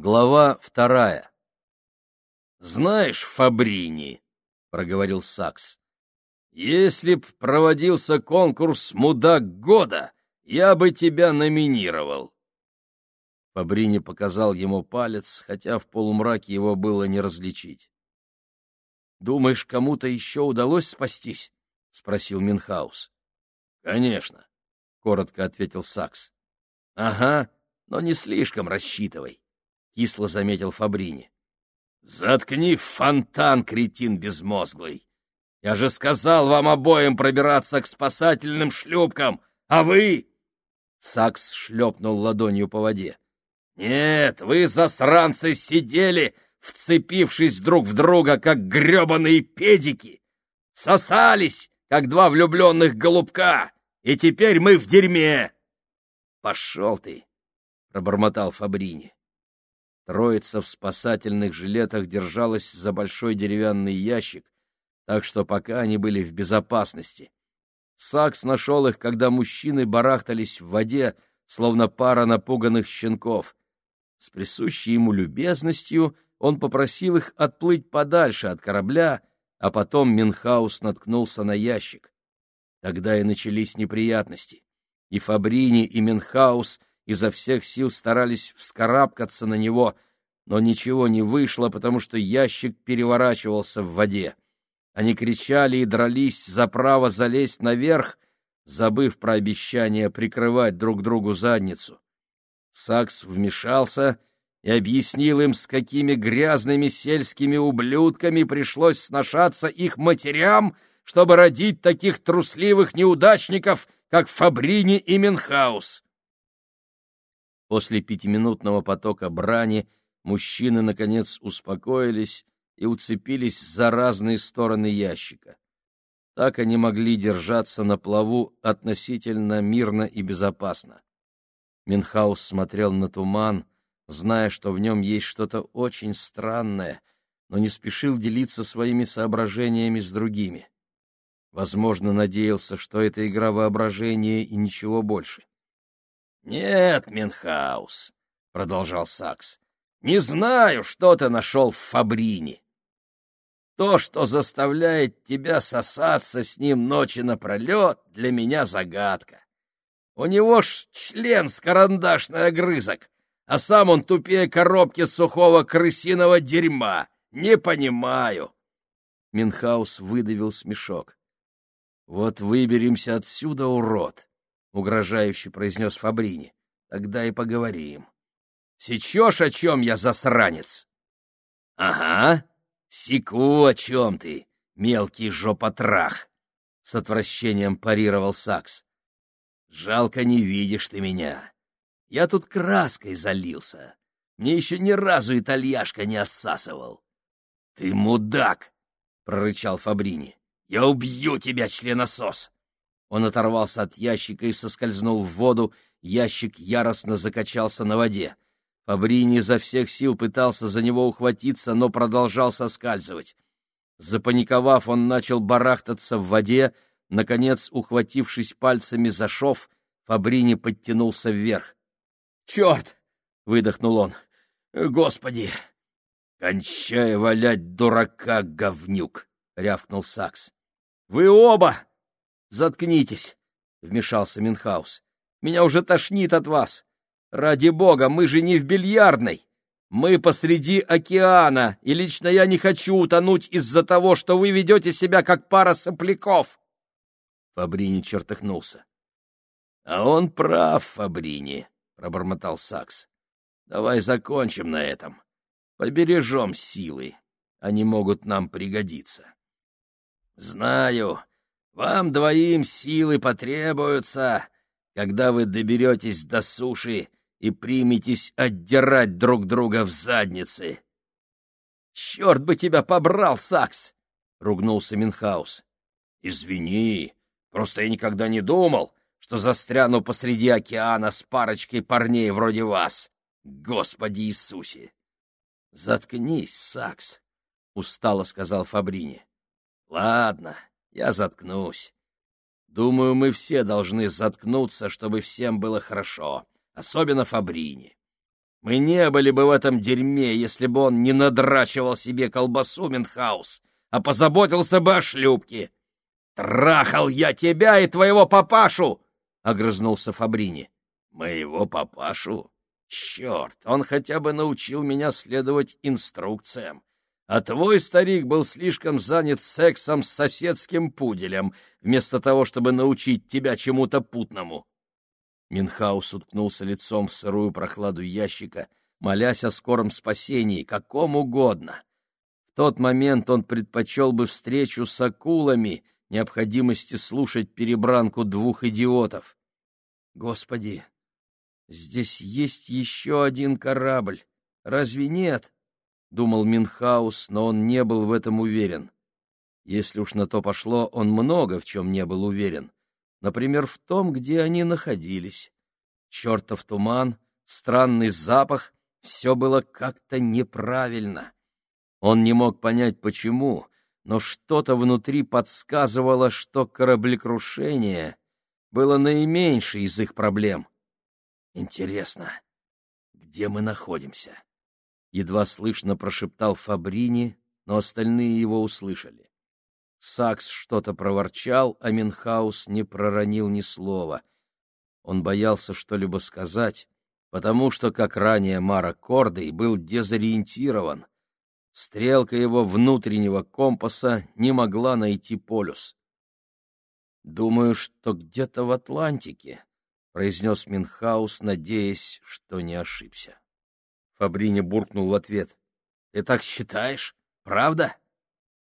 Глава вторая. «Знаешь, Фабрини, — проговорил Сакс, — если б проводился конкурс «Мудак года», я бы тебя номинировал. Фабрини показал ему палец, хотя в полумраке его было не различить. — Думаешь, кому-то еще удалось спастись? — спросил Минхаус. — Конечно, — коротко ответил Сакс. — Ага, но не слишком рассчитывай кисло заметил Фабрини. Заткни фонтан, кретин безмозглый. Я же сказал вам обоим пробираться к спасательным шлюпкам, а вы... Сакс шлепнул ладонью по воде. Нет, вы, засранцы, сидели, вцепившись друг в друга, как гребаные педики. Сосались, как два влюбленных голубка, и теперь мы в дерьме. Пошел ты, — пробормотал Фабрини. Троица в спасательных жилетах держалась за большой деревянный ящик, так что пока они были в безопасности. Сакс нашел их, когда мужчины барахтались в воде, словно пара напуганных щенков. С присущей ему любезностью он попросил их отплыть подальше от корабля, а потом Минхаус наткнулся на ящик. Тогда и начались неприятности. И Фабрини, и Минхаус изо всех сил старались вскарабкаться на него, но ничего не вышло, потому что ящик переворачивался в воде. Они кричали и дрались за право залезть наверх, забыв про обещание прикрывать друг другу задницу. Сакс вмешался и объяснил им, с какими грязными сельскими ублюдками пришлось сношаться их матерям, чтобы родить таких трусливых неудачников, как Фабрини и Менхаус. После пятиминутного потока брани мужчины, наконец, успокоились и уцепились за разные стороны ящика. Так они могли держаться на плаву относительно мирно и безопасно. Минхаус смотрел на туман, зная, что в нем есть что-то очень странное, но не спешил делиться своими соображениями с другими. Возможно, надеялся, что это игра воображения и ничего больше. «Нет, Менхаус», — продолжал Сакс, — «не знаю, что ты нашел в Фабрине. То, что заставляет тебя сосаться с ним ночи напролет, для меня загадка. У него ж член с карандашный огрызок, а сам он тупее коробки сухого крысиного дерьма. Не понимаю». Минхаус выдавил смешок. «Вот выберемся отсюда, урод!» — угрожающе произнес Фабрини. — Тогда и поговорим. — Сечешь, о чем я, засранец? — Ага, секу, о чем ты, мелкий жопотрах! — с отвращением парировал Сакс. — Жалко, не видишь ты меня. Я тут краской залился. Мне еще ни разу итальяшка не отсасывал. — Ты мудак! — прорычал Фабрини. — Я убью тебя, членосос! Он оторвался от ящика и соскользнул в воду, ящик яростно закачался на воде. Фабрини изо всех сил пытался за него ухватиться, но продолжал соскальзывать. Запаниковав, он начал барахтаться в воде, наконец, ухватившись пальцами за шов, Фабрини подтянулся вверх. «Черт!» — выдохнул он. «Господи!» «Кончай валять дурака, говнюк!» — рявкнул Сакс. «Вы оба!» Заткнитесь, вмешался Минхаус. Меня уже тошнит от вас. Ради бога, мы же не в бильярдной. Мы посреди океана, и лично я не хочу утонуть из-за того, что вы ведете себя как пара сопляков. Фабрини чертыхнулся. — А он прав, Фабрини, — пробормотал Сакс. — Давай закончим на этом. Побережем силы. Они могут нам пригодиться. — Знаю, вам двоим силы потребуются, когда вы доберетесь до суши и приметесь отдирать друг друга в задницы. — Черт бы тебя побрал, Сакс! — ругнулся Минхаус. — Извини, просто я никогда не думал, что застряну посреди океана с парочкой парней вроде вас. Господи Иисусе! — Заткнись, Сакс, — устало сказал Фабрини. — Ладно, я заткнусь. Думаю, мы все должны заткнуться, чтобы всем было хорошо, особенно Фабрини. Мы не были бы в этом дерьме, если бы он не надрачивал себе колбасу, Минхаус, а позаботился бы о шлюпке. Трахал я тебя и твоего папашу! — огрызнулся Фабрини. — Моего папашу? Черт, он хотя бы научил меня следовать инструкциям. А твой старик был слишком занят сексом с соседским пуделем, вместо того, чтобы научить тебя чему-то путному. Минхаус уткнулся лицом в сырую прохладу ящика, молясь о скором спасении, каком угодно. В тот момент он предпочел бы встречу с акулами, необходимости слушать перебранку двух идиотов. Господи, здесь есть еще один корабль. Разве нет? — думал Минхаус, но он не был в этом уверен. Если уж на то пошло, он много в чем не был уверен. Например, в том, где они находились. Чертов туман, странный запах — все было как-то неправильно. Он не мог понять, почему, но что-то внутри подсказывало, что кораблекрушение было наименьшей из их проблем. Интересно, где мы находимся? Едва слышно прошептал Фабрини, но остальные его услышали. Сакс что-то проворчал, а Минхаус не проронил ни слова. Он боялся что-либо сказать, потому что, как ранее Мара Кордой, был дезориентирован — Стрелка его внутреннего компаса не могла найти полюс. «Думаю, что где-то в Атлантике», — произнес Минхаус, надеясь, что не ошибся. Фабрини буркнул в ответ. «Ты так считаешь? Правда?»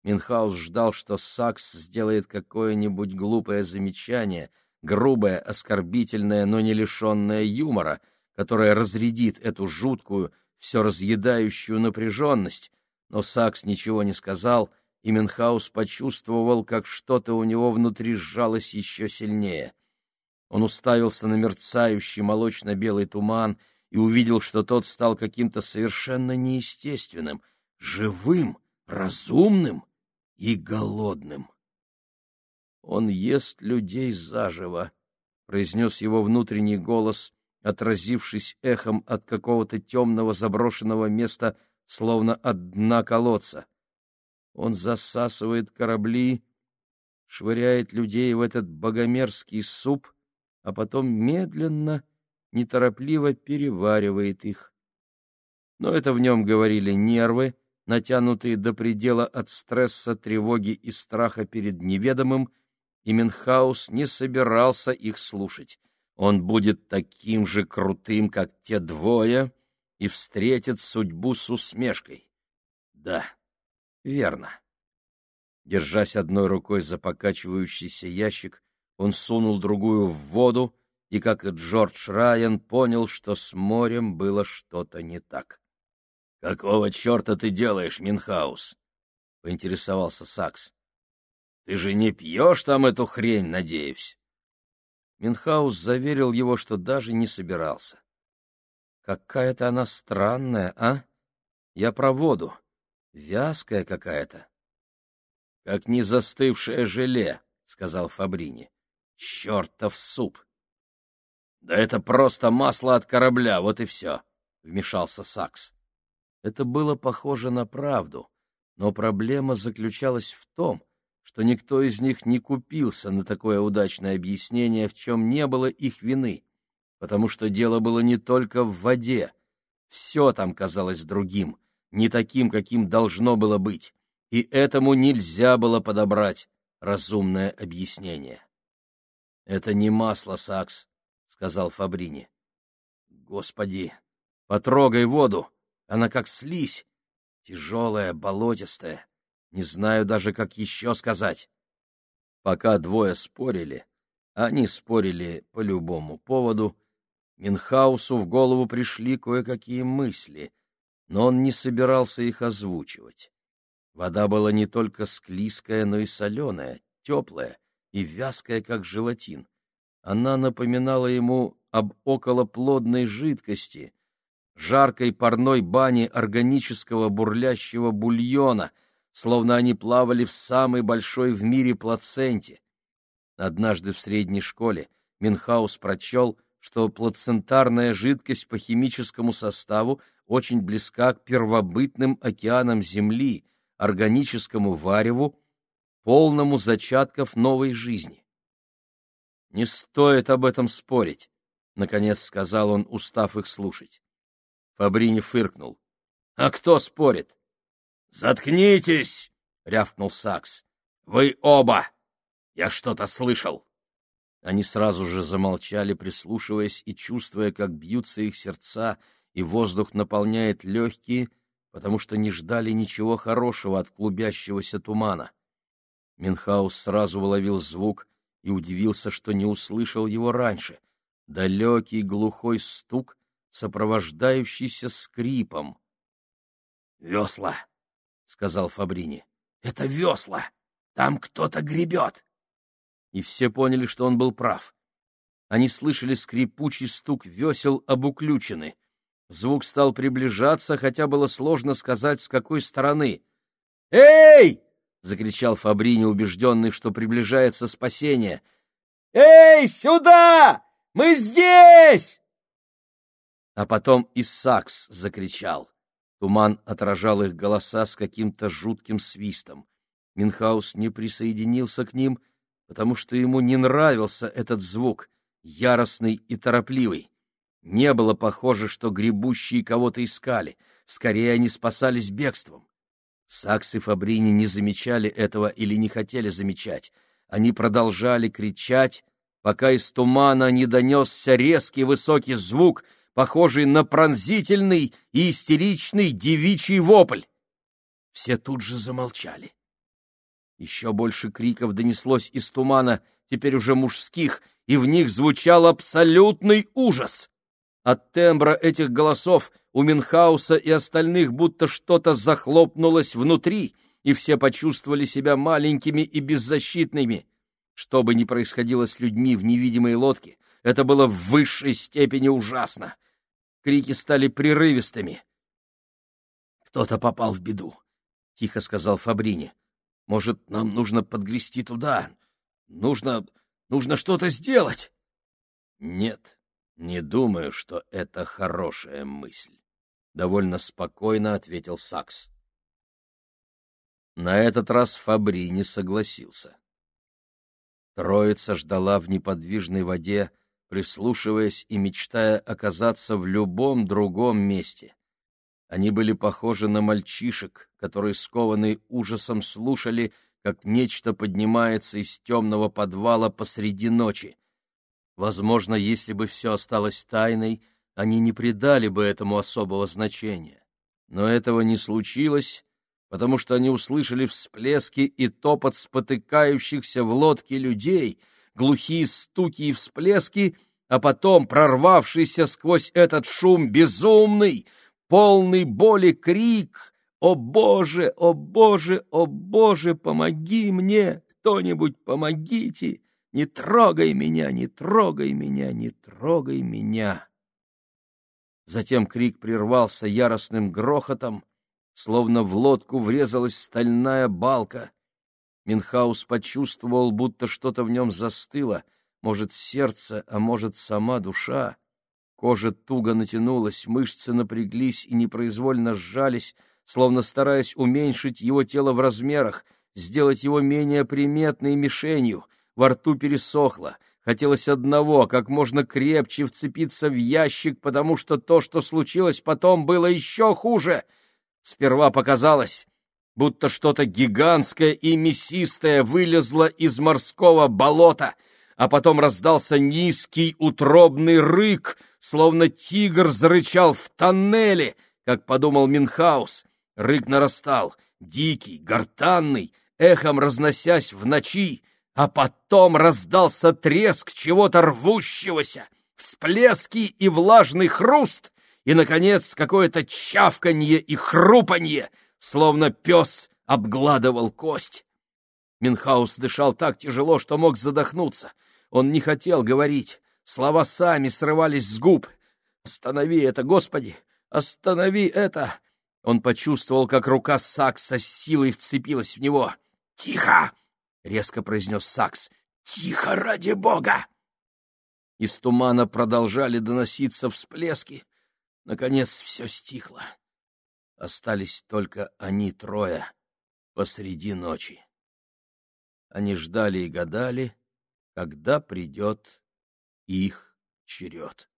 Минхаус ждал, что Сакс сделает какое-нибудь глупое замечание, грубое, оскорбительное, но не лишенное юмора, которое разрядит эту жуткую, все разъедающую напряженность, но Сакс ничего не сказал, и Менхаус почувствовал, как что-то у него внутри сжалось еще сильнее. Он уставился на мерцающий молочно-белый туман и увидел, что тот стал каким-то совершенно неестественным, живым, разумным и голодным. «Он ест людей заживо», — произнес его внутренний голос, отразившись эхом от какого-то темного заброшенного места словно от дна колодца. Он засасывает корабли, швыряет людей в этот богомерзкий суп, а потом медленно, неторопливо переваривает их. Но это в нем говорили нервы, натянутые до предела от стресса, тревоги и страха перед неведомым, и Менхаус не собирался их слушать. Он будет таким же крутым, как те двое, и встретит судьбу с усмешкой. Да, верно. Держась одной рукой за покачивающийся ящик, он сунул другую в воду и, как и Джордж Райан, понял, что с морем было что-то не так. — Какого черта ты делаешь, Минхаус? — поинтересовался Сакс. — Ты же не пьешь там эту хрень, надеюсь? Минхаус заверил его, что даже не собирался. Какая-то она странная, а? Я про воду. Вязкая какая-то. — Как не застывшее желе, — сказал Фабрини. — Чертов суп! — Да это просто масло от корабля, вот и все, — вмешался Сакс. Это было похоже на правду, но проблема заключалась в том, что никто из них не купился на такое удачное объяснение, в чем не было их вины потому что дело было не только в воде. Все там казалось другим, не таким, каким должно было быть, и этому нельзя было подобрать разумное объяснение. — Это не масло, Сакс, — сказал Фабрини. — Господи, потрогай воду, она как слизь, тяжелая, болотистая, не знаю даже, как еще сказать. Пока двое спорили, они спорили по любому поводу, Минхаусу в голову пришли кое-какие мысли, но он не собирался их озвучивать. Вода была не только склизкая, но и соленая, теплая и вязкая, как желатин. Она напоминала ему об околоплодной жидкости, жаркой парной бане органического бурлящего бульона, словно они плавали в самой большой в мире плаценте. Однажды в средней школе Минхаус прочел, что плацентарная жидкость по химическому составу очень близка к первобытным океанам Земли, органическому вареву, полному зачатков новой жизни. «Не стоит об этом спорить», — наконец сказал он, устав их слушать. Фабрини фыркнул. «А кто спорит?» «Заткнитесь!» — рявкнул Сакс. «Вы оба! Я что-то слышал!» Они сразу же замолчали, прислушиваясь и чувствуя, как бьются их сердца, и воздух наполняет легкие, потому что не ждали ничего хорошего от клубящегося тумана. Минхаус сразу уловил звук и удивился, что не услышал его раньше. Далекий глухой стук, сопровождающийся скрипом. «Весла!» — сказал Фабрини. «Это весла! Там кто-то гребет!» И все поняли, что он был прав. Они слышали скрипучий стук весел об уключены. Звук стал приближаться, хотя было сложно сказать, с какой стороны. «Эй!» — закричал Фабрини, убежденный, что приближается спасение. «Эй, сюда! Мы здесь!» А потом и Сакс закричал. Туман отражал их голоса с каким-то жутким свистом. Минхаус не присоединился к ним, потому что ему не нравился этот звук, яростный и торопливый. Не было похоже, что гребущие кого-то искали, скорее они спасались бегством. Сакс и Фабрини не замечали этого или не хотели замечать. Они продолжали кричать, пока из тумана не донесся резкий высокий звук — похожий на пронзительный и истеричный девичий вопль. Все тут же замолчали. Еще больше криков донеслось из тумана, теперь уже мужских, и в них звучал абсолютный ужас. От тембра этих голосов у Минхауса и остальных будто что-то захлопнулось внутри, и все почувствовали себя маленькими и беззащитными. Что бы ни происходило с людьми в невидимой лодке, это было в высшей степени ужасно. Крики стали прерывистыми. «Кто-то попал в беду», — тихо сказал Фабрини. «Может, нам нужно подгрести туда? Нужно... нужно что-то сделать?» «Нет, не думаю, что это хорошая мысль», — довольно спокойно ответил Сакс. На этот раз Фабрини согласился. Троица ждала в неподвижной воде, прислушиваясь и мечтая оказаться в любом другом месте. Они были похожи на мальчишек, которые, скованные ужасом, слушали, как нечто поднимается из темного подвала посреди ночи. Возможно, если бы все осталось тайной, они не придали бы этому особого значения. Но этого не случилось, потому что они услышали всплески и топот спотыкающихся в лодке людей, глухие стуки и всплески, а потом прорвавшийся сквозь этот шум безумный, полный боли крик «О Боже, о Боже, о Боже, помоги мне! Кто-нибудь помогите! Не трогай меня, не трогай меня, не трогай меня!» Затем крик прервался яростным грохотом, словно в лодку врезалась стальная балка. Минхаус почувствовал, будто что-то в нем застыло, может, сердце, а может, сама душа. Кожа туго натянулась, мышцы напряглись и непроизвольно сжались, словно стараясь уменьшить его тело в размерах, сделать его менее приметной мишенью. Во рту пересохло, хотелось одного, как можно крепче вцепиться в ящик, потому что то, что случилось потом, было еще хуже — Сперва показалось, будто что-то гигантское и мясистое вылезло из морского болота, а потом раздался низкий утробный рык, словно тигр зарычал в тоннеле, как подумал Минхаус. Рык нарастал, дикий, гортанный, эхом разносясь в ночи, а потом раздался треск чего-то рвущегося, всплески и влажный хруст, и, наконец, какое-то чавканье и хрупанье, словно пес обгладывал кость. Минхаус дышал так тяжело, что мог задохнуться. Он не хотел говорить. Слова сами срывались с губ. «Останови это, Господи! Останови это!» Он почувствовал, как рука Сакса с силой вцепилась в него. «Тихо!» — резко произнес Сакс. «Тихо, ради бога!» Из тумана продолжали доноситься всплески. Наконец все стихло. Остались только они трое посреди ночи. Они ждали и гадали, когда придет их черед.